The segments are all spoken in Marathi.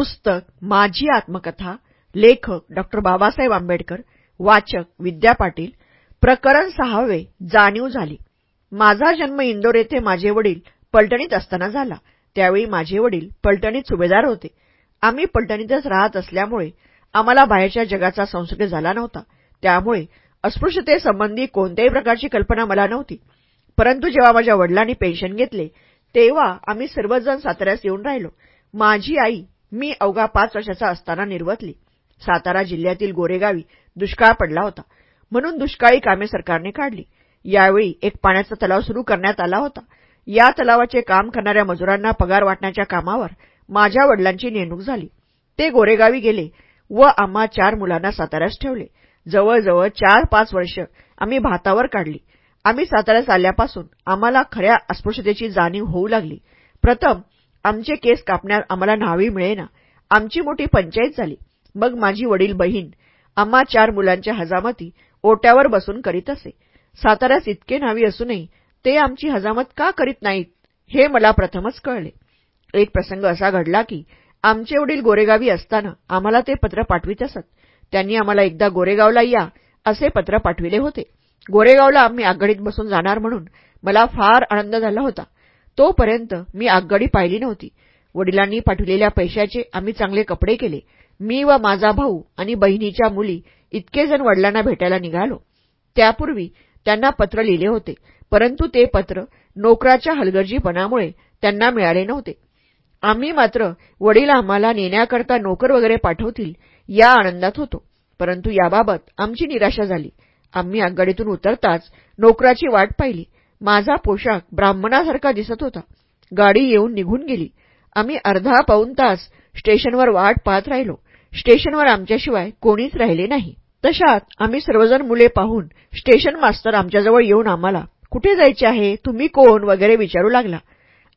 पुस्तक माझी आत्मकथा लेखक डॉक्टर बाबासाहेब आंबेडकर वाचक विद्या पाटील प्रकरण सहावे जाणीव झाली. माझा जन्म इंदोर येथे माझे वडील पलटणीत असताना झाला. त्यावेळी माझे वडील पलटणीत सुभेदार होते. आम्ही पलटणीतच राहत असल्यामुळे आम्हाला बाहेरच्या जगाचा संसर्ग झाला नव्हता. त्यामुळे अस्पृश्यतेसंबंधी कोणत्याही प्रकारची कल्पना मला नव्हती. परंतु जेव्हा माझ्या वडिलांनी पेन्शन घेतले तेव्हा आम्ही सर्वजण साताऱ्यास येऊन राहिलो. माझी आई मी अवघा पाच वर्षाचा असताना निर्वतली. सातारा जिल्ह्यातील गोरेगावी दुष्काळ पडला होता. म्हणून दुष्काळी कामे सरकारने काढली. यावेळी एक पाण्याचा तलाव सुरू करण्यात आला होता. या तलावाचे काम करणाऱ्या मजुरांना पगार वाटण्याच्या कामावर माझ्या वडिलांची नेमणूक झाली. ते गोरेगावी गेले व आम्हा चार मुलांना साताऱ्यास ठेवले. जवळजवळ चार पाच वर्ष आम्ही भातावर काढली. आम्ही साताऱ्यास आल्यापासून आम्हाला खऱ्या अस्पृश्यतेची जाणीव होऊ लागली. प्रथम आमचे केस कापण्यात आम्हाला न्हावी मिळेना. आमची मोठी पंचायत झाली. मग माझी वडील बहीण आम्हा चार मुलांच्या हजामती ओट्यावर बसून करीत असे. साताऱ्यास इतके न्हावी असूनही ते आमची हजामत का करीत नाहीत हे मला प्रथमच कळले. एक प्रसंग असा घडला की आमचे वडील गोरेगावी असताना आम्हाला ते पत्र पाठवित असत. त्यांनी आम्हाला एकदा गोरेगावला या असे पत्र पाठविले होते. गोरेगावला आम्ही आघाडीत बसून जाणार म्हणून मला फार आनंद झाला होता. तोपर्यंत मी आगगाडी पाहिली नव्हती. वडिलांनी पाठविलेल्या पैशाचे आम्ही चांगले कपडे केले. मी व माझा भाऊ आणि बहिणीच्या मुली इतके जण वडिलांना भेटायला निघालो. त्यापूर्वी त्यांना पत्र लिहिले होते परंतु ते पत्र नोकराच्या हलगर्जीपणामुळे त्यांना मिळाले नव्हते. आम्ही मात्र वडील आम्हाला नेण्याकरता नोकर वगैरे पाठवतील या आनंदात होतो परंतु याबाबत आमची निराशा झाली. आम्ही आगगाडीतून उतरताच नोकराची वाट पाहिली. माझा पोशाख ब्राह्मणासारखा दिसत होता. गाडी येऊन निघून गेली. आम्ही अर्धा पाऊन तास स्टेशनवर वाट पाहत राहिलो. स्टेशनवर आमच्याशिवाय कोणीच राहिले नाही. तशात आम्ही सर्वजण मुले पाहून स्टेशन मास्तर आमच्याजवळ येऊन आम्हाला कुठे जायचे आहे? तुम्ही कोण? वगैरे विचारू लागला.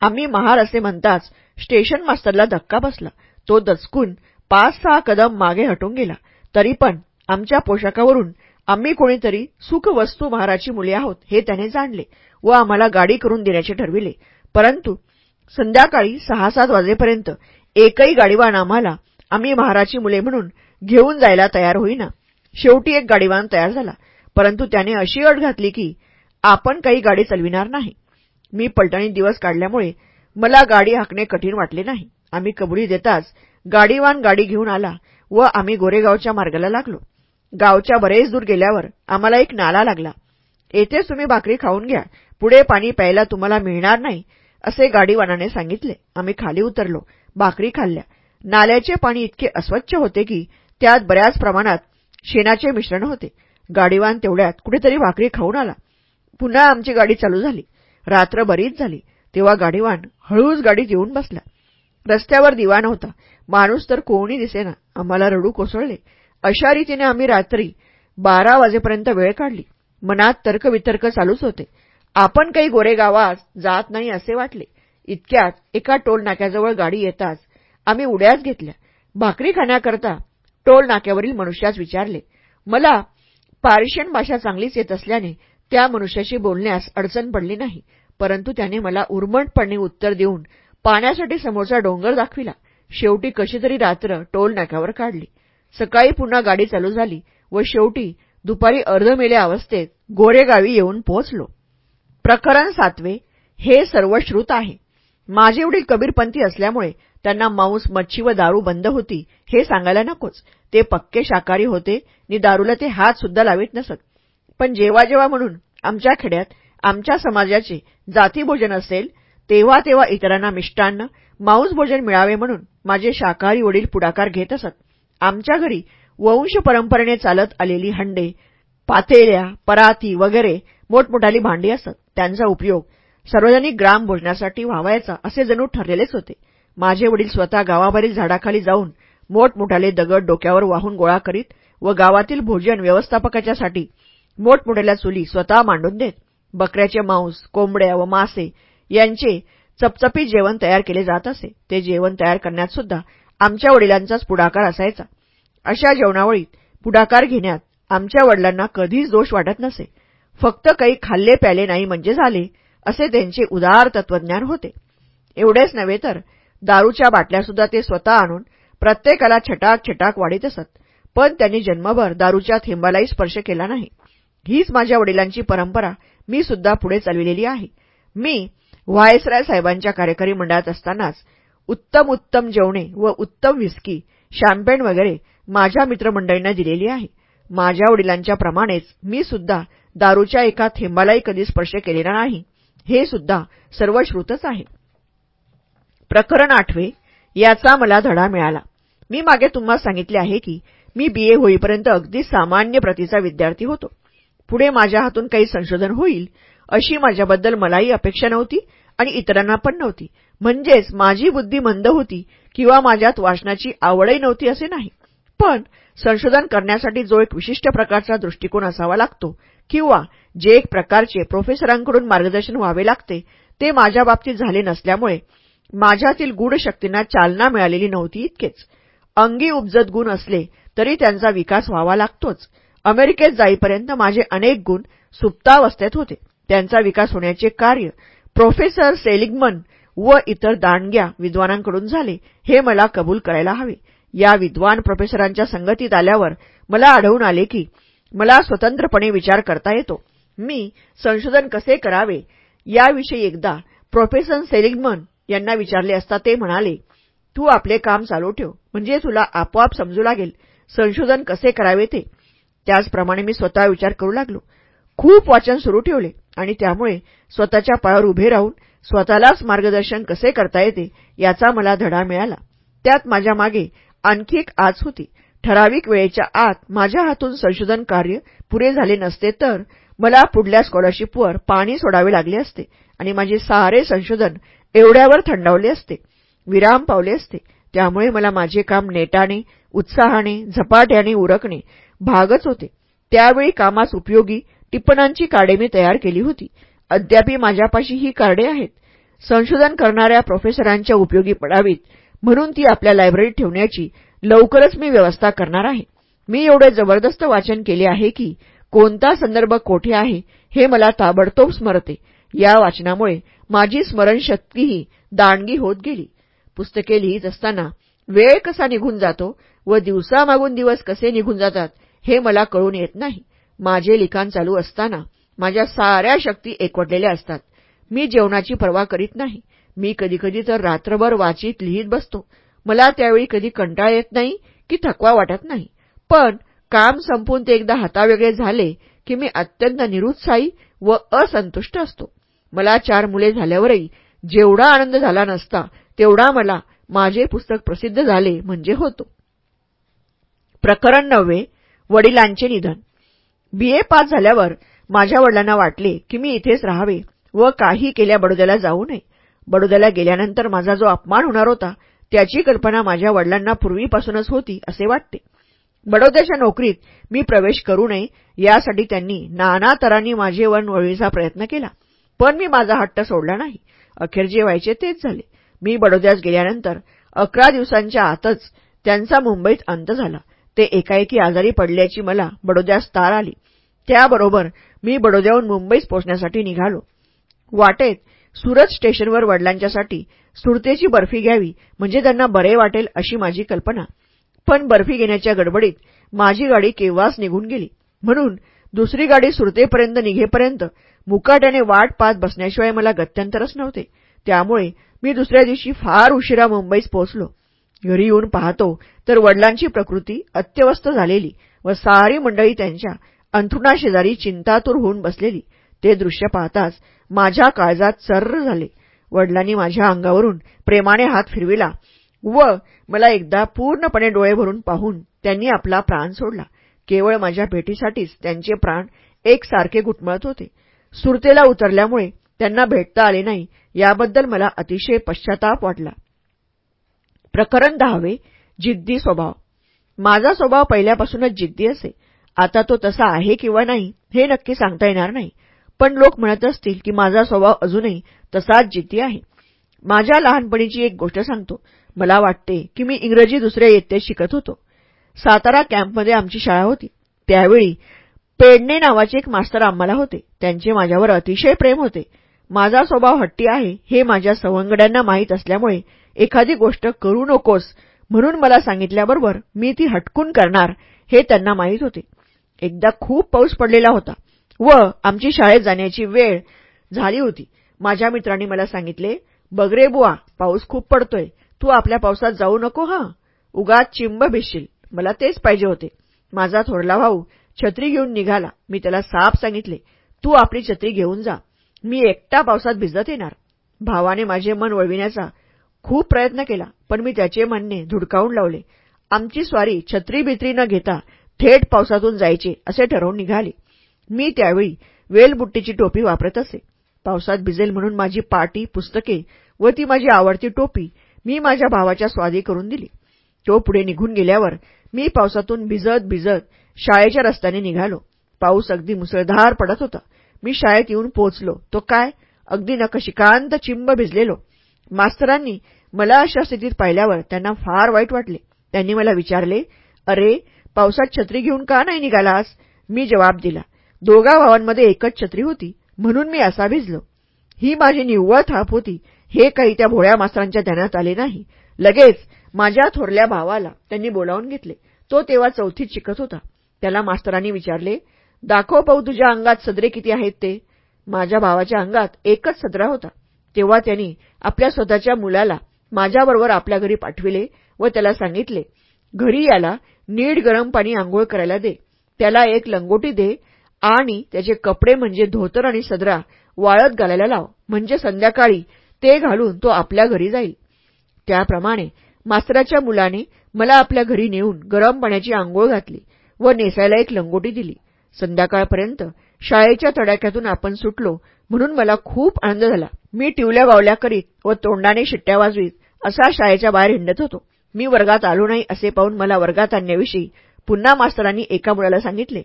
आम्ही महार असे म्हणताच स्टेशन मास्तरला धक्का बसला. तो दचकून पाच सहा कदम मागे हटून गेला. तरी पण आमच्या पोशाखावरून आम्ही कोणीतरी सुखवस्तू महाराची मुले आहोत हे त्याने जाणले. व आम्हाला गाडी करून देण्याचे ठरविले. परंतु संध्याकाळी सहा सात वाजेपर्यंत एकही गाडीवान आम्हाला आम्ही महाराची मुले म्हणून घेऊन जायला तयार होईना. शेवटी एक गाडीवान तयार झाला. परंतु त्याने अशी अट घातली की आपण काही गाडी चालविणार नाही. मी पलटणीत दिवस काढल्यामुळे मला गाडी हाकणे कठीण वाटले नाही. आम्ही कबुली देताच गाडीवान गाडी घेऊन आला व आम्ही गोरेगावच्या मार्गाला लागलो. गावच्या बरेच दूर गेल्यावर आम्हाला एक नाला लागला. येथेच तुम्ही भाकरी खाऊन घ्या. पुढे पाणी प्यायला तुम्हाला मिळणार नाही असे गाडीवानाने सांगितले. आम्ही खाली उतरलो भाकरी खाल्ल्या. नाल्याचे पाणी इतके अस्वच्छ होते की त्यात बऱ्याच प्रमाणात शेणाचे मिश्रण होते. गाडीवान तेवढ्यात कुठेतरी भाकरी खाऊन आला. पुन्हा आमची गाडी चालू झाली. रात्र बरीच झाली तेव्हा गाडीवान हळूच गाडीत येऊन बसला. रस्त्यावर दिवा नव्हता माणूस तर कोणी दिसेना. आम्हाला रडू कोसळले. अशा रीतीने आम्ही रात्री बारा वाजेपर्यंत वेळ काढली. मनात तर्कवितर्क चालूच होते. आपण काही गोरेगावास जात नाही असे वाटले. इतक्यात एका टोल नाक्याजवळ गाडी येताच आम्ही उड्याच घेतल्या. भाकरी खाण्याकरता टोल नाक्यावरील मनुष्यास विचारले मला पार्शियन भाषा चांगलीच येत असल्याने त्या मनुष्याशी बोलण्यास अडचण पडली नाही परंतु त्याने मला उर्मटपणे उत्तर देऊन पाण्यासाठी समोरचा डोंगर दाखविला. शेवटी कशीतरी रात्र टोल नाक्यावर काढली. सकाळी पुन्हा गाडी चालू झाली व शेवटी दुपारी अर्धमेल्या अवस्थेत गोरेगावी येऊन पोहोचलो. प्रकरण सातवे हे सर्व श्रुत आहे. माझे वडील कबीरपंथी असल्यामुळे त्यांना मांस मच्छी व दारू बंद होती हे सांगायला नकोच. ते पक्के शाकाहारी होते नि दारूला ते हात सुद्धा लावित नसत. पण जेव्हा जेव्हा म्हणून आमच्या खेड्यात आमच्या समाजाचे जातीभोजन असेल तेव्हा तेव्हा इतरांना मिष्टान्न मांस भोजन मिळावे म्हणून माझे शाकाहारी वडील पुढाकार घेत असत. आमच्या घरी वंश परंपरेने चालत आलेली हंडे पातेल्या पराती वगैरे मोठमोठाली भांडी असत. त्यांचा उपयोग सार्वजनिक ग्राम भोजनासाठी व्हावायचा असे जणू ठरलेलेच होते. माझे वडील स्वतः गावाबारील झाडाखाली जाऊन मोठमोठाले दगड डोक्यावर वाहून गोळा करीत व गावातील भोजन व्यवस्थापकाच्यासाठी मोठमोठ्याल्या चुली स्वतः मांडून देत. बकऱ्याचे मांस कोंबड्या व मासे यांचे चपचपीत जेवण तयार केले जात असे. ते जेवण तयार करण्यात सुद्धा आमच्या वडिलांचाच पुढाकार असायचा. अशा जेवणावळीत पुढाकार घेण्यात आमच्या वडिलांना कधीच दोष वाटत नसे. फक्त काही खाल्ले प्याले नाही म्हणजे झाले असे त्यांचे उदार तत्वज्ञान होते. एवढेच नव्हे तर दारूच्या बाटल्यासुद्धा ते स्वतः आणून प्रत्येकाला छटाक छटाक वाढीत असत. पण त्यांनी जन्मभर दारूच्या थेंबालाही स्पर्श केला नाही. हीच माझ्या वडिलांची परंपरा. मी सुद्धा पुढे चालविलेली आहे. मी व्हायसराय साहेबांच्या कार्यकारी मंडळात असतानाच उत्तम उत्तम जेवणे व उत्तम विस्की शॅम्पेन वगैरे माझ्या मित्रमंडळींना दिलेली आहे. माझ्या वडिलांच्या प्रमाणेच मी सुद्धा दारूच्या एका थेंबालाही कधी स्पर्श केलेला नाही. हे सुद्धा सर्वश्रुतच आहे. प्रकरण आठवे याचा मला धडा मिळाला. मी मागे तुम्हाला सांगितले आहे की मी बीए होईपर्यंत अगदी सामान्य प्रतीचा विद्यार्थी होतो. पुढे माझ्या हातून काही संशोधन होईल अशी माझ्याबद्दल मलाही अपेक्षा नव्हती आणि इतरांना पण नव्हती. म्हणजेच माझी बुद्धी मंद होती किंवा माझ्यात वाचनाची आवडही नव्हती असे नाही. पण संशोधन करण्यासाठी जो एक विशिष्ट प्रकारचा दृष्टिकोन असावा लागतो किंवा जे एक प्रकारचे प्रोफेसरांकडून मार्गदर्शन व्हावे लागते ते माझ्या बाबतीत झाले नसल्यामुळे माझ्यातील गूढ शक्तींना चालना मिळालेली नव्हती इतकेच. अंगी उपजत गुण असले तरी त्यांचा विकास व्हावा लागतोच. अमेरिकेत जाईपर्यंत माझे अनेक गुण सुप्तावस्थेत होते. त्यांचा विकास होण्याचे कार्य प्रोफेसर सेलिग्मन व इतर दांडग्या विद्वानांकडून झाले. हे मला कबूल करायला हवे. या विद्वान प्रोफेसरांच्या संगतीत आल्यावर मला आढळून आले की मला स्वतंत्रपणे विचार करता येतो. मी संशोधन कसे करावे? याविषयी एकदा प्रोफेसर सेलिग्मन यांना विचारले असता ते म्हणाले तू आपले काम चालू ठेव. म्हणजे तुला आपोआप समजू लागेल संशोधन कसे करावे ते. त्याचप्रमाणे मी स्वतः विचार करू लागलो. खूप वाचन सुरू ठेवले आणि त्यामुळे स्वतःच्या पायावर उभे राहून स्वतःलाच मार्गदर्शन कसे करता येते याचा मला धडा मिळाला. त्यात माझ्या मागे आणखी एक आज होती. ठराविक वेळेच्या आत माझ्या हातून संशोधन कार्य पुरे झाले नसते तर मला पुढल्या स्कॉलरशिपवर पाणी सोडावे लागले असते आणि माझे सारे संशोधन एवढ्यावर थंडावले असते. विराम पावले असते. त्यामुळे मला माझे काम नेटाने उत्साहाने झपाट्याने उरकणे भागच होते. त्यावेळी कामास उपयोगी टिप्पणांची कार्डे मी तयार केली होती. अद्यापी माझ्यापाशी ही कार्डे आहेत. संशोधन करणाऱ्या प्रोफेसरांच्या उपयोगी पडावीत म्हणून ती आपल्या लायब्ररीत ठेवण्याची लवकरच मी व्यवस्था करणार आहे. मी एवढे जबरदस्त वाचन केले आहे की कोणता संदर्भ कोठे आहे हे मला ताबडतोब स्मरते. या वाचनामुळे माझी स्मरणशक्तीही दांडगी होत गेली. पुस्तके लिहित असताना वेळ कसा निघून जातो व दिवसामागून दिवस कसे निघून जातात हे मला कळून येत नाही. माझे लिखाण चालू असताना माझ्या साऱ्या शक्ती एकवटलेल्या असतात. मी जेवणाची पर्वा करीत नाही. मी कधीकधी तर रात्रभर वाचित लिहित बसतो. मला त्यावेळी कधी कंटाळ येत नाही की थकवा वाटत नाही. पण काम संपून ते एकदा हातावेगळे झाले की मी अत्यंत निरुत्साही व असंतुष्ट असतो. मला चार मुले झाल्यावरही जेवढा आनंद झाला नसता तेवढा मला माझे पुस्तक प्रसिद्ध झाले म्हणजे होतो. प्रकरण नववे वडिलांचे निधन. बीए पास झाल्यावर माझ्या वडिलांना वाटले की मी इथेच राहावे व काही केल्या बडोद्याला जाऊ नये. बडोद्याला गेल्यानंतर माझा जो अपमान होणार होता त्याची कल्पना माझ्या वडिलांना पूर्वीपासूनच होती असे वाटते. बडोद्याच्या नोकरीत मी प्रवेश करू नये यासाठी त्यांनी नाना तरांनी माझे वन वळवीचा प्रयत्न केला. पण मी माझा हट्ट सोडला नाही. अखेर जे व्हायचे तेच झाले. मी बडोद्यास गेल्यानंतर अकरा दिवसांच्या आतच त्यांचा मुंबईत अंत झाला. ते एकाएकी आजारी पडल्याची मला बडोद्यास तार आली. त्याबरोबर मी बडोद्याहून मुंबईस पोचण्यासाठी निघालो. वाटेत सुरत स्टेशनवर वडिलांच्यासाठी सुरतेची बर्फी घ्यावी म्हणजे त्यांना बरे वाटेल अशी माझी कल्पना. पण बर्फी घेण्याच्या गडबडीत माझी गाडी केव्हाच निघून गेली. म्हणून दुसरी गाडी सुरतेपर्यंत निघेपर्यंत मुकाट्याने वाट पाहत बसण्याशिवाय मला गत्यंतरच नव्हते. त्यामुळे मी दुसऱ्या दिवशी फार उशिरा मुंबईस पोहोचलो. घरी येऊन पाहतो तर वडिलांची प्रकृती अत्यवस्थ झालेली व सारी मंडळी त्यांच्या अंथरुणाशेजारी चिंतातूर होऊन बसलेली. ते दृश्य पाहताच माझ्या काळजात सर्र झाले. वडिलांनी माझ्या अंगावरून प्रेमाने हात फिरविला व मला एकदा पूर्णपणे डोळे भरून पाहून त्यांनी आपला प्राण सोडला. केवळ माझ्या भेटीसाठीच त्यांचे प्राण एकसारखे गुटमळत होते. सुरतेला उतरल्यामुळे त्यांना भेटता आले नाही याबद्दल मला अतिशय पश्चाताप वाटला. प्रकरण दहावे जिद्दी स्वभाव. माझा स्वभाव पहिल्यापासूनच जिद्दी असे. आता तो तसा आहे किंवा नाही हे नक्की सांगता येणार नाही. पण लोक म्हणत असतील की माझा स्वभाव अजूनही तसाच जिद्दी आहे. माझ्या लहानपणीची एक गोष्ट सांगतो. मला वाटते की मी इंग्रजी दुसऱ्या इयत्तेत शिकत होतो. सातारा कॅम्पमध्ये आमची शाळा होती. त्यावेळी पेडणे नावाचे एक मास्तर आम्हाला होते. त्यांचे माझ्यावर अतिशय प्रेम होते. माझा स्वभाव हट्टी आहे हे माझ्या सवंगड्यांना माहीत असल्यामुळे एखादी गोष्ट करू नकोस म्हणून मला सांगितल्याबरोबर मी ती हटकून करणार हे त्यांना माहीत होते. एकदा खूप पाऊस पडलेला होता. व आमची शाळेत जाण्याची वेळ झाली होती. माझ्या मित्रांनी मला सांगितले बगरे बुवा पाऊस खूप पडतोय. तू आपल्या पावसात जाऊ नको हा? उगाच चिंब भिसशील. मला तेच पाहिजे होते. माझा थोरला भाऊ छत्री घेऊन निघाला. मी त्याला साफ सांगितले तू आपली छत्री घेऊन जा. मी एकटा पावसात भिजत येणार. भावाने माझे मन वळविण्याचा खूप प्रयत्न केला पण मी त्याचे म्हणणे धुडकावून लावले. आमची स्वारी छत्री बित्री न घेता थेट पावसातून जायचे असे ठरवून निघाले. मी त्यावेळी वेलबुट्टीची टोपी वापरत असे. पावसात भिजेल म्हणून माझी पाटी पुस्तके व ती माझी आवडती टोपी मी माझ्या भावाच्या स्वादी करून दिली. तो पुढे निघून गेल्यावर मी पावसातून भिजत भिजत शाळेच्या रस्त्याने निघालो. पाऊस अगदी मुसळधार पडत होता. मी शाळेत येऊन पोचलो तो काय? अगदी नकशिकांत चिंब भिजलेलो. मास्तरांनी मला अशा स्थितीत पाहिल्यावर त्यांना फार वाईट वाटले. त्यांनी मला विचारले अरे पावसात छत्री घेऊन का नाही निघालास? मी जबाब दिला दोघा भावांमध्ये एकच छत्री होती म्हणून मी असा भिजलो. ही माझी निव्वळ थाप होती. हे काही त्या भोळ्या मास्तरांच्या ध्यानात आले नाही. लगेच माझ्या थोरल्या भावाला त्यांनी बोलावून घेतले. तो तेव्हा चौथीत शिकत होता. त्याला मास्तरांनी विचारले दाखव पाहू तुझ्या अंगात सदरे किती आहेत ते? माझ्या भावाच्या अंगात एकच सदरा होता. तेव्हा त्यांनी आपल्या स्वतःच्या मुलाला माझ्याबरोबर आपल्या घरी पाठविले व त्याला सांगितले घरी याला नीट गरम पाणी आंघोळ करायला दे. त्याला एक लंगोटी दे आणि त्याचे कपडे म्हणजे धोतर आणि सदरा वाळत घालायला लाव. म्हणजे संध्याकाळी ते घालून तो आपल्या घरी जाईल. त्याप्रमाणे मास्तराच्या मुलाने मला आपल्या घरी नेऊन गरम पाण्याची आंघोळ घातली व नेसायला एक लंगोटी दिली. संध्याकाळपर्यंत शाळेच्या तडाख्यातून आपण सुटलो म्हणून मला खूप आनंद झाला. मी टिवल्या बावल्या करीत व तोंडाने शिट्ट्या वाजवीत असा शाळेच्या बाहेर हिंडत होतो. मी वर्गात आलो नाही असे पाहून मला वर्गात आणण्याविषयी पुन्हा मास्तरांनी एका मुलाला सांगितले.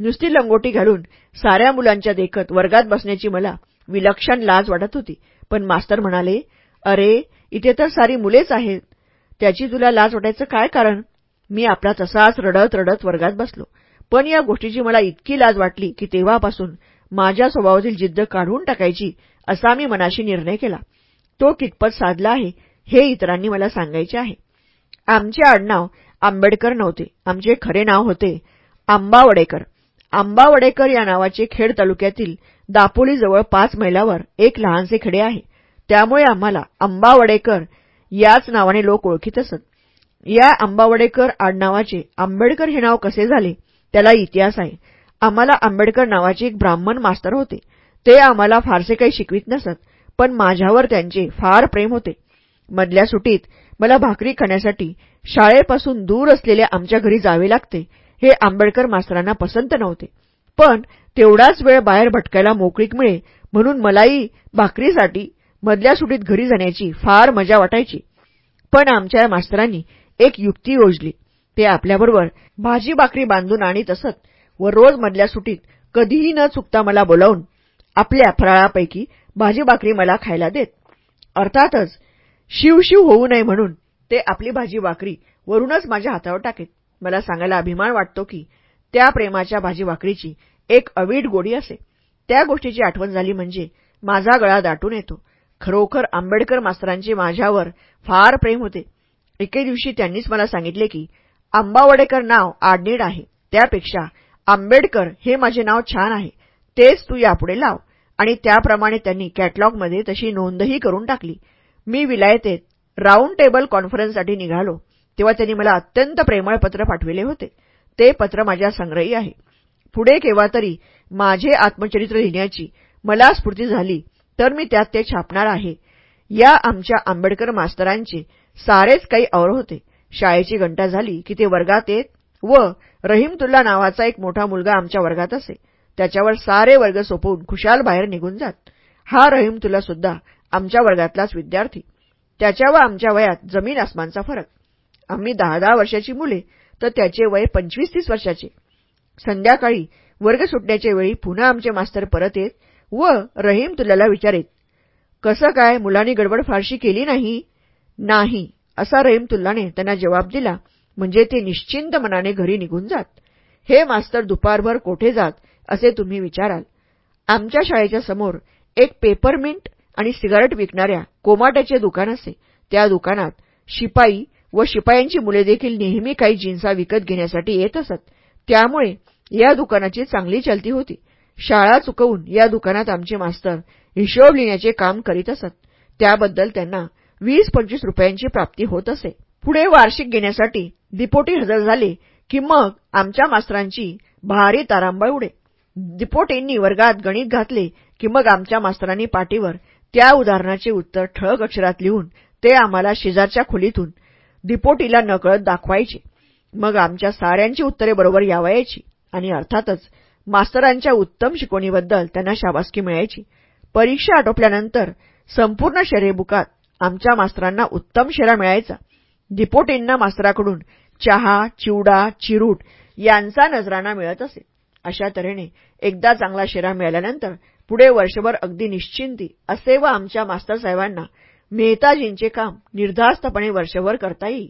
नुसती लंगोटी घालून साऱ्या मुलांच्या देखत वर्गात बसण्याची मला विलक्षण लाज वाटत होती. पण मास्तर म्हणाले अरे इथे तर सारी मुलेच आहेत. त्याची तुला लाज वाटायचं काय कारण? मी आपला तसाच रडत रडत वर्गात बसलो. पण या गोष्टीची मला इतकी लाज वाटली की तेव्हापासून माझ्या स्वभावातील जिद्द काढून टाकायची असा मी मनाशी निर्णय केला. तो कितपत साधला आहे हे इतरांनी मला सांगायचे आहे. आमचे आडनाव आंबेडकर नव्हते. आमचे खरे नाव होते आंबा आंबावडेकर या नावाचे खेड तालुक्यातील दापोलीजवळ पाच मैलावर एक लहानसे खेडे आहे. त्यामुळे आम्हाला आंबावडेकर याच नावाने लोक ओळखीत असत या आंबावडेकर आडनावाचे आंबेडकर हे नाव कसे झाले त्याला इतिहास आहे. आम्हाला आंबेडकर नावाचे एक ब्राह्मण मास्तर होते. ते आम्हाला फारसे काही शिकवित नसत पण माझ्यावर त्यांचे फार प्रेम होते. मधल्या सुटीत मला भाकरी खाण्यासाठी शाळेपासून दूर असलेल्या आमच्या घरी जावे लागते. हे आंबेडकर मास्तरांना पसंत नव्हते. पण तेवढाच वेळ बाहेर भटकायला मोकळीक मिळे म्हणून मलाही भाकरीसाठी मधल्या सुटीत घरी जाण्याची फार मजा वाटायची. पण आमच्या मास्तरांनी एक युक्ती योजली. ते आपल्याबरोबर भाजी भाकरी बांधून आणीत असत व रोज मधल्या सुटीत कधीही न चुकता मला बोलावून आपल्या फराळापैकी भाजी भाकरी मला खायला देत. अर्थातच शिवशिव होऊ नये म्हणून ते आपली भाजी भाकरी वरूनच माझ्या हातावर टाकेत. मला सांगायला अभिमान वाटतो की त्या प्रेमाच्या भाजीभाकरीची एक अवीट गोडी असे. त्या गोष्टीची आठवण झाली म्हणजे माझा गळा दाटून येतो. खरोखर आंबेडकर मास्तरांचे माझ्यावर फार प्रेम होते. एके दिवशी त्यांनीच मला सांगितले की आंबावडेकर नाव आडनीड आहे. त्यापेक्षा आंबेडकर हे माझे नाव छान आहे. तेच तू यापुढे लाव. आणि त्याप्रमाणे त्यांनी कॅटलॉगमध्ये तशी नोंदही करून टाकली. मी विलायतेत राऊंड टेबल कॉन्फरन्ससाठी निघालो. तेव्हा त्यांनी मला अत्यंत प्रेमळ पत्र पाठविले होते. ते पत्र माझ्या संग्रही आहे. पुढे केव्हा तरी माझे आत्मचरित्र लिहिण्याची मला स्फूर्ती झाली तर मी त्यात ते छापणार आहे. या आमच्या आंबेडकर मास्तरांचे सारेच काही और होते. शाळेची घंटा झाली की ते वर्गात येत व रहीमतुल्ला नावाचा एक मोठा मुलगा आमच्या वर्गात असे. त्याच्यावर सारे वर्ग सोपवून खुशाल बाहेर निघून जात. हा रहीमतुल्ला सुद्धा आमच्या वर्गातलाच विद्यार्थी. त्याच्या व आमच्या वयात जमीन आसमानचा फरक. आम्ही दहा दहा वर्षाची मुले तर त्याचे वय पंचवीस तीस वर्षाचे. संध्याकाळी वर्ग सुटण्याच्या वेळी पुन्हा आमचे मास्तर परत येत व रहीम तुल्याला विचारेत कसं काय मुलांनी गडबड फारशी केली नाही? नाही असा रहीम तुल्लाने त्यांना जवाब दिला म्हणजे ते निश्चिंत मनाने घरी निघून जात. हे मास्तर दुपारभर कोठे जात असे तुम्ही विचाराल. आमच्या शाळेच्या समोर एक पेपरमिंट आणि सिगारेट विकणाऱ्या कोमाट्याचे दुकान असे. त्या दुकानात शिपाई व शिपायांची मुले देखील नेहमी काही जिन्सा विकत घेण्यासाठी येत असत. त्यामुळे या दुकानाची चांगली चलती होती. शाळा चुकवून या दुकानात आमचे मास्तर हिशोब लिहिण्याचे काम करीत असत. त्याबद्दल त्यांना वीस पंचवीस रुपयांची प्राप्ती होत असे. पुढे वार्षिक घेण्यासाठी दिपोटी हजर झाले की मग आमच्या मास्तरांची भारी तारांबळ उडे. दिपोटींनी वर्गात गणित घातले की मग आमच्या मास्तरांनी पाठीवर त्या उदाहरणाचे उत्तर ठळक अक्षरात लिहून ते आम्हाला शेजारच्या खोलीतून दिपोटीला नकळत दाखवायचे. मग आमच्या साऱ्यांची उत्तरे बरोबर यावायची. आणि अर्थातच मास्तरांच्या उत्तम शिकवणीबद्दल त्यांना शाबासकी मिळायची. परीक्षा आटोपल्यानंतर संपूर्ण शर्यबुकात आमच्या मास्तरांना उत्तम शेरा मिळायचा. दिपोटींना मास्तराकडून चहा चिवडा चिरूट यांचा नजराणा मिळत असे. अशा तऱ्हेने एकदा चांगला शेरा मिळाल्यानंतर पुढे वर्षभर अगदी निश्चिंती असे व आमच्या मास्तरसाहेबांना मेहताजींचे काम निर्धास्तपणे वर्षभर करता येईल.